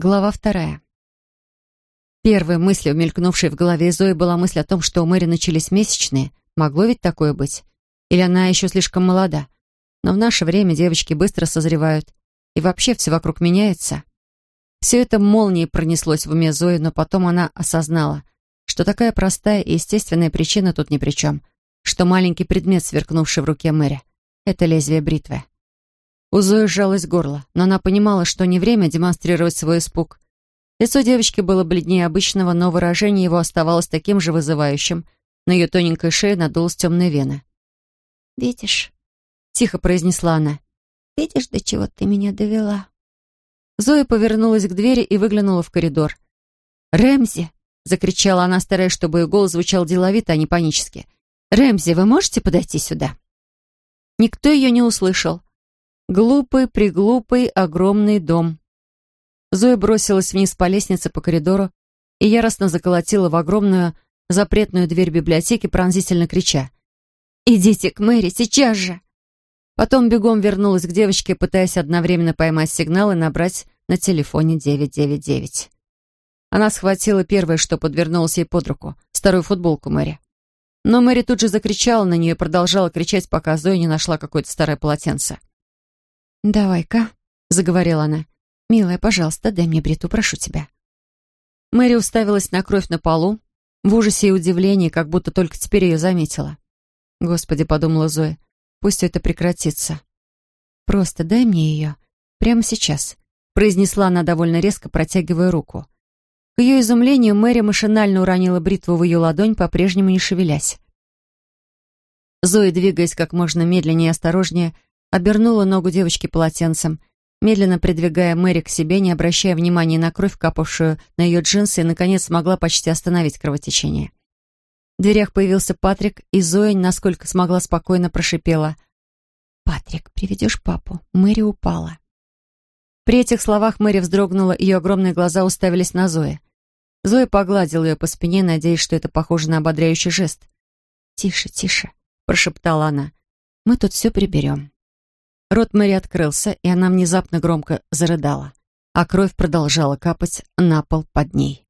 Глава вторая. Первой мыслью, мелькнувшей в голове Зои, была мысль о том, что у Мэри начались месячные. Могло ведь такое быть? Или она еще слишком молода? Но в наше время девочки быстро созревают. И вообще все вокруг меняется. Все это молнией пронеслось в уме Зои, но потом она осознала, что такая простая и естественная причина тут ни при чем, что маленький предмет, сверкнувший в руке Мэри, — это лезвие бритвы. У Зои сжалось горло, но она понимала, что не время демонстрировать свой испуг. Лицо девочки было бледнее обычного, но выражение его оставалось таким же вызывающим. На ее тоненькой шее надулась темная вена. «Видишь?» — тихо произнесла она. «Видишь, до чего ты меня довела?» Зоя повернулась к двери и выглянула в коридор. «Рэмзи!» — закричала она, стараясь, чтобы ее голос звучал деловито, а не панически. «Рэмзи, вы можете подойти сюда?» Никто ее не услышал. Глупый-приглупый огромный дом. Зоя бросилась вниз по лестнице по коридору и яростно заколотила в огромную запретную дверь библиотеки, пронзительно крича. «Идите к Мэри, сейчас же!» Потом бегом вернулась к девочке, пытаясь одновременно поймать сигнал и набрать на телефоне 999. Она схватила первое, что подвернулось ей под руку, старую футболку Мэри. Но Мэри тут же закричала на нее и продолжала кричать, пока Зоя не нашла какое-то старое полотенце. «Давай-ка», — заговорила она. «Милая, пожалуйста, дай мне бриту, прошу тебя». Мэри уставилась на кровь на полу, в ужасе и удивлении, как будто только теперь ее заметила. «Господи», — подумала Зоя, — «пусть это прекратится». «Просто дай мне ее. Прямо сейчас», — произнесла она довольно резко, протягивая руку. К ее изумлению Мэри машинально уронила бритву в ее ладонь, по-прежнему не шевелясь. Зоя, двигаясь как можно медленнее и осторожнее, — обернула ногу девочки полотенцем, медленно придвигая Мэри к себе, не обращая внимания на кровь, капавшую на ее джинсы, и, наконец, смогла почти остановить кровотечение. В дверях появился Патрик, и Зоя, насколько смогла, спокойно прошипела. «Патрик, приведешь папу? Мэри упала». При этих словах Мэри вздрогнула, ее огромные глаза уставились на Зои. Зоя погладила ее по спине, надеясь, что это похоже на ободряющий жест. «Тише, тише», — прошептала она. «Мы тут все приберем». Рот Мэри открылся, и она внезапно громко зарыдала, а кровь продолжала капать на пол под ней.